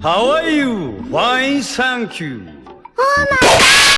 How are you? Fine, thank you. Oh my god!